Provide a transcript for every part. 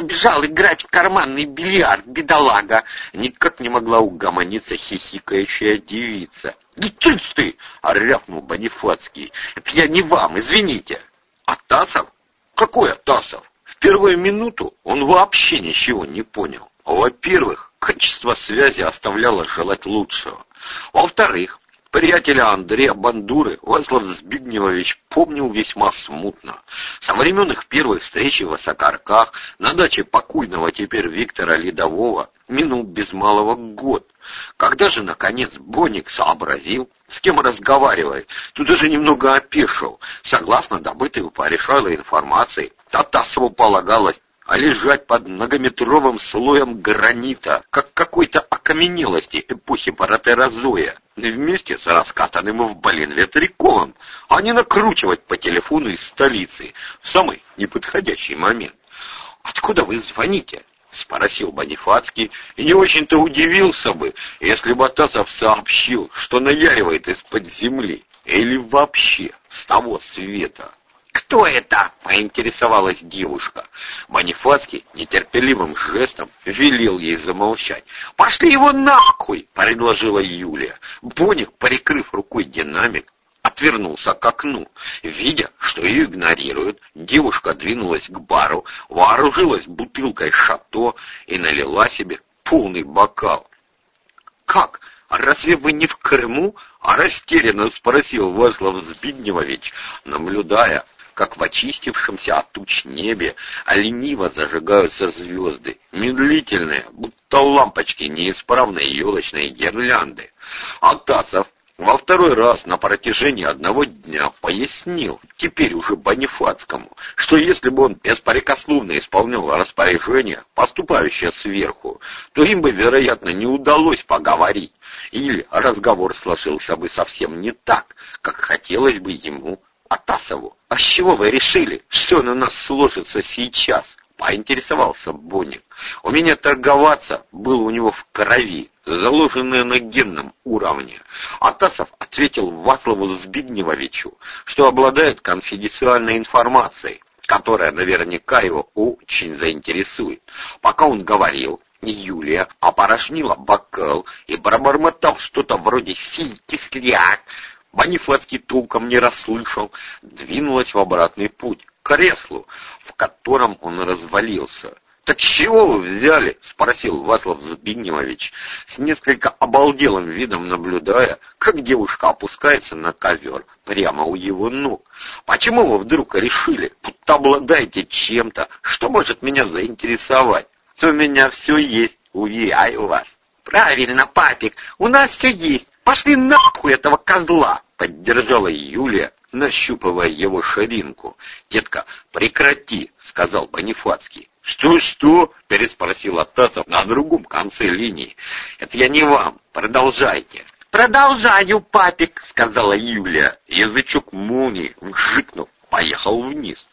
побежал играть в карманный бильярд, бедолага!» Никак не могла угомониться хихикающая девица. «Да цыц ты!» — рявкнул Бонифацкий. «Это я не вам, извините!» «Атасов? Какой Атасов?» В первую минуту он вообще ничего не понял. Во-первых, качество связи оставляло желать лучшего. Во-вторых, Приятеля Андрея Бандуры Васлав Збигневович помнил весьма смутно. Со времен их первой встречи в Осокарках на даче покойного теперь Виктора Ледового минул без малого год. Когда же, наконец, Боник сообразил, с кем разговаривает, тут даже немного опешил. Согласно добытой у Паришайла информации, Татасову полагалось а лежать под многометровым слоем гранита, как какой-то окаменелости эпохи Паратерозоя, вместе с раскатанным в блин ветряковым, а не накручивать по телефону из столицы в самый неподходящий момент. «Откуда вы звоните?» — спросил Бонифацкий, и не очень-то удивился бы, если бы Атасов сообщил, что наяривает из-под земли, или вообще с того света. «Кто это?» — поинтересовалась девушка. Манифатский нетерпеливым жестом велел ей замолчать. «Пошли его нахуй!» — предложила Юлия. Боник, прикрыв рукой динамик, отвернулся к окну. Видя, что ее игнорируют, девушка двинулась к бару, вооружилась бутылкой шато и налила себе полный бокал. «Как? Разве вы не в Крыму?» — растерянно спросил Васлав Збидневович, наблюдая, как в очистившемся от туч небе, а лениво зажигаются звезды, медлительные, будто лампочки неисправной елочной гирлянды. Атасов во второй раз на протяжении одного дня пояснил, теперь уже Бонифацкому, что если бы он беспрекословно исполнял распоряжение, поступающее сверху, то им бы, вероятно, не удалось поговорить, или разговор сложился бы совсем не так, как хотелось бы ему Атасову. «А с чего вы решили, что на нас сложится сейчас?» — поинтересовался Боник. «У меня торговаться было у него в крови, заложенное на генном уровне». Атасов ответил Васлову Збигневовичу, что обладает конфиденциальной информацией, которая наверняка его очень заинтересует. Пока он говорил, Юлия опорожнила бокал и, пробормотав что-то вроде «фи, кисляк», Манифатский толком не расслышал, двинулась в обратный путь, к креслу, в котором он развалился. «Так чего вы взяли?» — спросил Васлав Збигневович, с несколько обалделым видом наблюдая, как девушка опускается на ковер прямо у его ног. «Почему вы вдруг решили, будто обладаете чем-то, что может меня заинтересовать? У меня все есть, уверяю вас». «Правильно, папик, у нас все есть. Пошли нахуй этого козла!» — поддержала Юлия, нащупывая его ширинку. «Детка, прекрати!» — сказал Бонифацкий. «Что-что?» — переспросил Атасов на другом конце линии. «Это я не вам. Продолжайте». «Продолжаю, папик», — сказала Юлия. Язычок молнии, вжикнув, поехал вниз.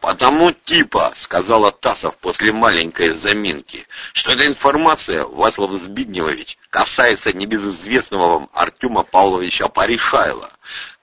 «Потому типа», — сказал Тасов после маленькой заминки, что эта информация, Васлав Збигневович, касается небезызвестного вам Артема Павловича Паришайла.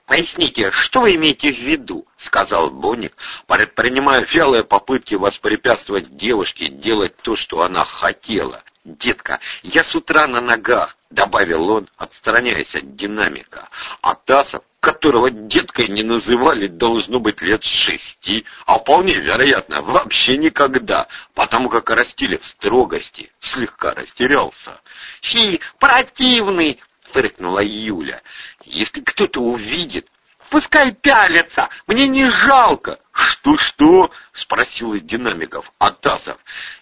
«Поясните, что вы имеете в виду?» — сказал Боник, предпринимая вялые попытки воспрепятствовать девушке делать то, что она хотела. «Детка, я с утра на ногах», — добавил он, отстраняясь от динамика. А Тасов которого деткой не называли, должно быть лет шести, а вполне вероятно, вообще никогда, потому как растили в строгости, слегка растерялся. «Фи, противный!» — фыркнула Юля. «Если кто-то увидит, пускай пялятся, мне не жалко». «Что-что?» — спросил из динамиков Атасов.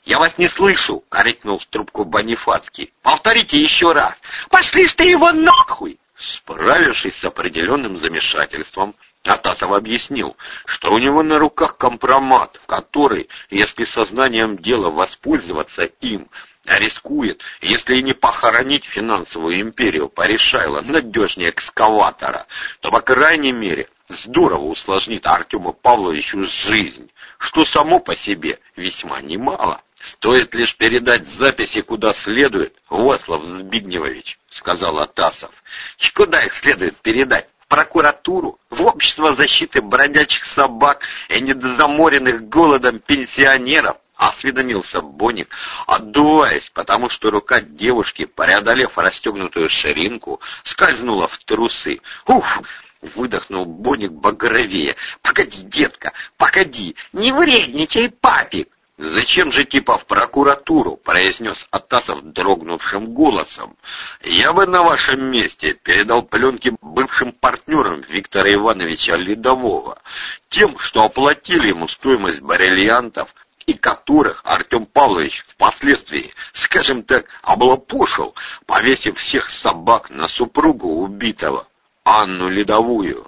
«Я вас не слышу!» — крикнул в трубку Бонифацкий. «Повторите еще раз! Пошли ж ты его нахуй!» Справившись с определенным замешательством, Атасов объяснил, что у него на руках компромат, который, если сознанием дела воспользоваться им, рискует, если не похоронить финансовую империю порешайло надежнее экскаватора, то, по крайней мере, здорово усложнит Артему Павловичу жизнь, что само по себе весьма немало. Стоит лишь передать записи куда следует, Васлав Збигневович, сказал Атасов. И куда их следует передать? В прокуратуру, в общество защиты бродячих собак и недозаморенных голодом пенсионеров, осведомился Боник, отдуваясь, потому что рука девушки, преодолев расстегнутую ширинку, скользнула в трусы. «Уф!» — выдохнул Боник багровее. «Погоди, детка, погоди, не вредничай, папик!» «Зачем же типа в прокуратуру?» — произнес Атасов дрогнувшим голосом. «Я бы на вашем месте передал пленки бывшим партнерам Виктора Ивановича Ледового, тем, что оплатили ему стоимость барельянтов, и которых Артем Павлович впоследствии, скажем так, облапошил, повесив всех собак на супругу убитого, Анну Ледовую.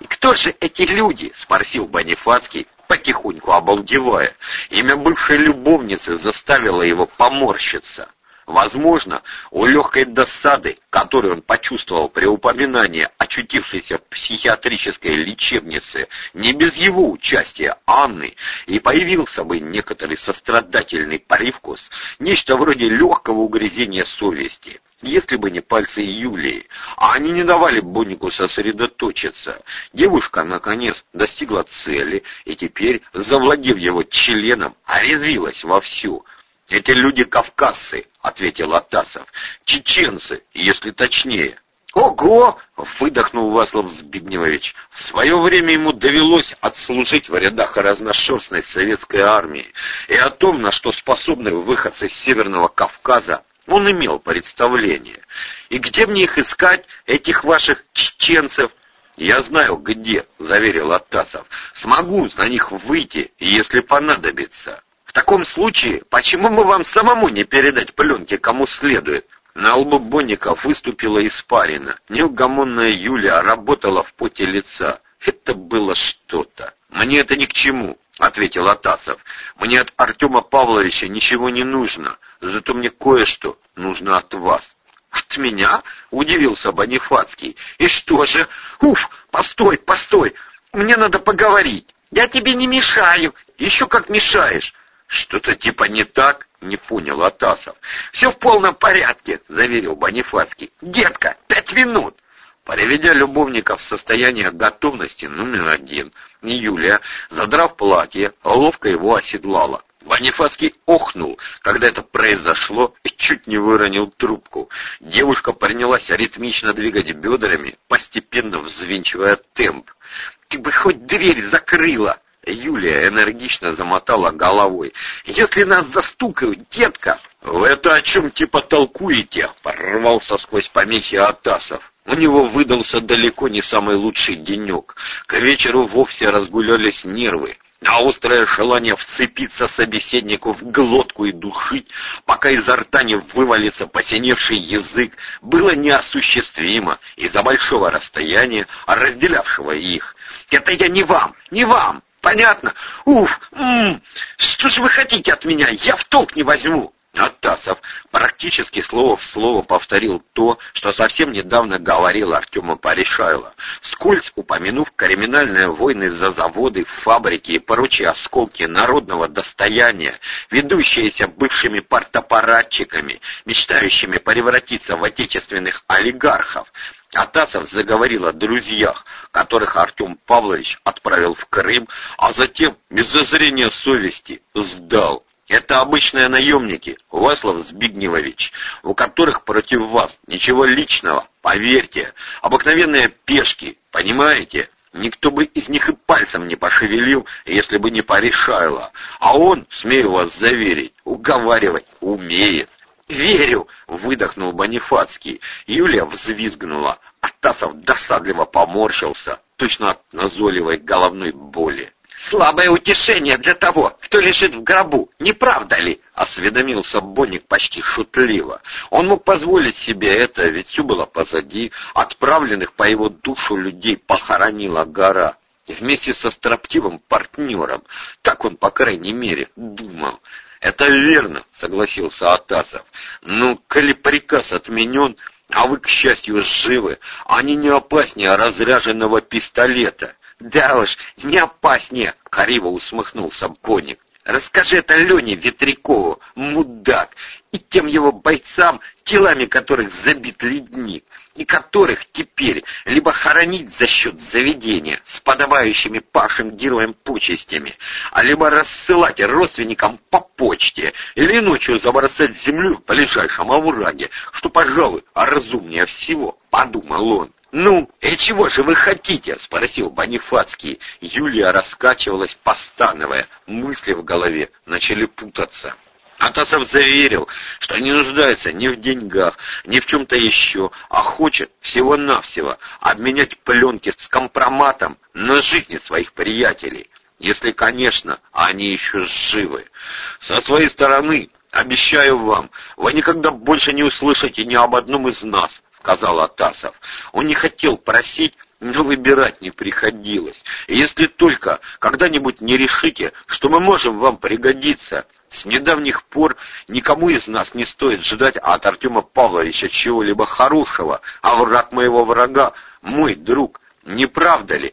«И кто же эти люди?» — спросил Бонифацкий, потихоньку обалдевая. Имя бывшей любовницы заставило его поморщиться. Возможно, у легкой досады, которую он почувствовал при упоминании очутившейся в психиатрической лечебнице, не без его участия Анны, и появился бы некоторый сострадательный привкус, нечто вроде легкого угрызения совести если бы не пальцы Юлии, а они не давали Боннику сосредоточиться. Девушка, наконец, достигла цели и теперь, завладев его членом, орезвилась вовсю. «Эти люди кавказцы», — ответил Атасов. «Чеченцы, если точнее». «Ого!» — выдохнул Васлов Збигневович. В свое время ему довелось отслужить в рядах разношерстной советской армии, и о том, на что способны выходцы с Северного Кавказа, он имел представление. «И где мне их искать, этих ваших чеченцев?» «Я знаю, где», — заверил Атасов. «Смогу на них выйти, если понадобится». Таком случае, почему бы вам самому не передать пленки кому следует? На лбу Бонника выступила испарина. Неугомонная Юлия работала в поте лица. Это было что-то. Мне это ни к чему, ответил Атасов. Мне от Артема Павловича ничего не нужно, зато мне кое-что нужно от вас. От меня? удивился Бонифацкий. И что же? Уф, постой, постой. Мне надо поговорить. Я тебе не мешаю. Еще как мешаешь. «Что-то типа не так?» — не понял Атасов. «Все в полном порядке», — заверил Бонифацкий. «Детка, пять минут!» Приведя любовника в состояние готовности номер один, Юлия, задрав платье, ловко его оседлала. Бонифацкий охнул, когда это произошло, и чуть не выронил трубку. Девушка принялась ритмично двигать бедрами, постепенно взвинчивая темп. «Ты бы хоть дверь закрыла!» Юлия энергично замотала головой. «Если нас застукают, детка!» «Вы это о чем типа толкуете?» — порвался сквозь помехи Атасов. У него выдался далеко не самый лучший денек. К вечеру вовсе разгулялись нервы, а острое желание вцепиться собеседнику в глотку и душить, пока изо рта не вывалится посиневший язык, было неосуществимо из-за большого расстояния, разделявшего их. «Это я не вам, не вам!» Понятно? Уф! М что же вы хотите от меня? Я в толк не возьму. Атасов практически слово в слово повторил то, что совсем недавно говорил Артему Паришайло, скользь упомянув криминальные войны за заводы, фабрики и прочие осколки народного достояния, ведущиеся бывшими партапаратчиками, мечтающими превратиться в отечественных олигархов, Атасов заговорил о друзьях, которых Артем Павлович отправил в Крым, а затем, без зазрения совести, сдал. Это обычные наемники, Васлав Збигневович, у которых против вас ничего личного, поверьте, обыкновенные пешки, понимаете? Никто бы из них и пальцем не пошевелил, если бы не порешайло. А он, смею вас заверить, уговаривать умеет. «Верю!» — выдохнул Бонифацкий. Юлия взвизгнула. Атасов досадливо поморщился, точно от назойливой головной боли. «Слабое утешение для того, кто лежит в гробу, не правда ли?» — осведомился Бонник почти шутливо. Он мог позволить себе это, ведь все было позади. Отправленных по его душу людей похоронила гора. Вместе со строптивым партнером. Так он, по крайней мере, думал. «Это верно», — согласился Атасов. «Ну, коли приказ отменен, а вы, к счастью, живы, они не опаснее разряженного пистолета». «Да уж, не опаснее», — криво усмехнулся Боник. «Расскажи это Лене Ветрякову, мудак, и тем его бойцам, телами которых забит ледник, и которых теперь либо хоронить за счет заведения с подобающими павшим героям почестями, а либо рассылать родственникам по почте или ночью забросать землю в ближайшем овраге, что, пожалуй, разумнее всего, подумал он. «Ну, и чего же вы хотите?» — спросил Бонифацкий. Юлия раскачивалась, постановая. Мысли в голове начали путаться. Атасов заверил, что не нуждается ни в деньгах, ни в чем-то еще, а хочет всего-навсего обменять пленки с компроматом на жизни своих приятелей. Если, конечно, они еще живы. Со своей стороны, обещаю вам, вы никогда больше не услышите ни об одном из нас, сказал Атасов. Он не хотел просить, но выбирать не приходилось. Если только когда-нибудь не решите, что мы можем вам пригодиться, с недавних пор никому из нас не стоит ждать от Артема Павловича чего-либо хорошего, а враг моего врага — мой друг. Не правда ли?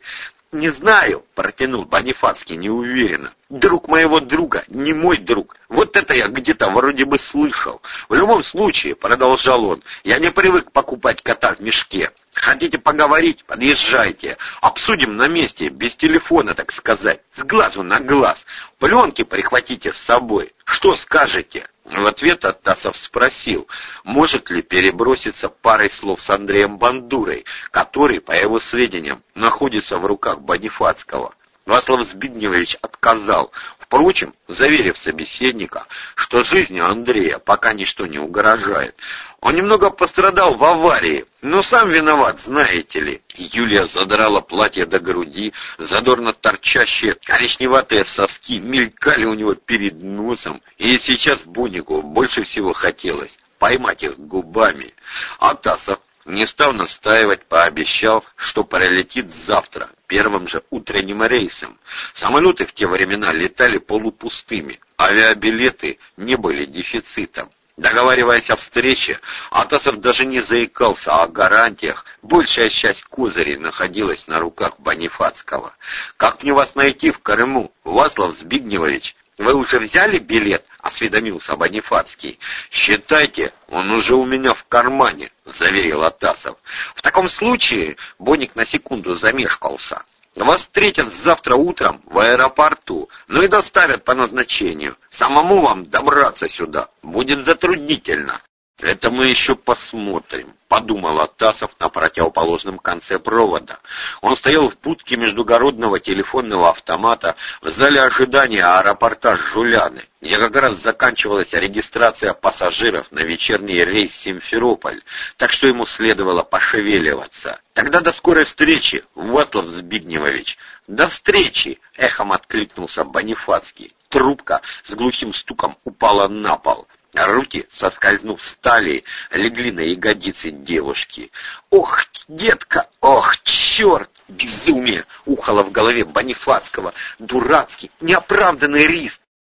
«Не знаю», — протянул Бонифацкий неуверенно. «Друг моего друга, не мой друг. Вот это я где-то вроде бы слышал. В любом случае», — продолжал он, — «я не привык покупать кота в мешке. Хотите поговорить? Подъезжайте. Обсудим на месте, без телефона, так сказать, с глазу на глаз. Пленки прихватите с собой. Что скажете?» В ответ Атасов спросил, может ли переброситься парой слов с Андреем Бандурой, который, по его сведениям, находится в руках Бонифацкого. Васлав Збигневич отказал, впрочем, заверив собеседника, что жизни Андрея пока ничто не угрожает. Он немного пострадал в аварии, но сам виноват, знаете ли. Юлия задрала платье до груди, задорно торчащие коричневатые соски мелькали у него перед носом, и сейчас Бунику больше всего хотелось поймать их губами. А Тасов не стал настаивать, пообещал, что пролетит завтра, первым же утренним рейсом. Самолеты в те времена летали полупустыми, авиабилеты не были дефицитом. Договариваясь о встрече, Атасов даже не заикался о гарантиях, большая часть козырей находилась на руках Бонифацкого. «Как мне вас найти в Крыму, Васлав Збигневович?» «Вы уже взяли билет?» — осведомился Бонифацкий. «Считайте, он уже у меня в кармане», — заверил Атасов. «В таком случае...» — Боник на секунду замешкался. Вас встретят завтра утром в аэропорту, ну и доставят по назначению. Самому вам добраться сюда будет затруднительно. «Это мы еще посмотрим», — подумал Атасов на противоположном конце провода. Он стоял в будке междугородного телефонного автомата в зале ожидания аэропорта Жуляны, где как раз заканчивалась регистрация пассажиров на вечерний рейс Симферополь, так что ему следовало пошевеливаться. «Тогда до скорой встречи, Васлав Збигневович!» «До встречи!» — эхом откликнулся Бонифацкий. Трубка с глухим стуком упала на пол. Руки, соскользнув с талии, легли на ягодицы девушки. «Ох, детка! Ох, черт! Безумие!» — ухало в голове Бонифацкого. «Дурацкий, неоправданный риск!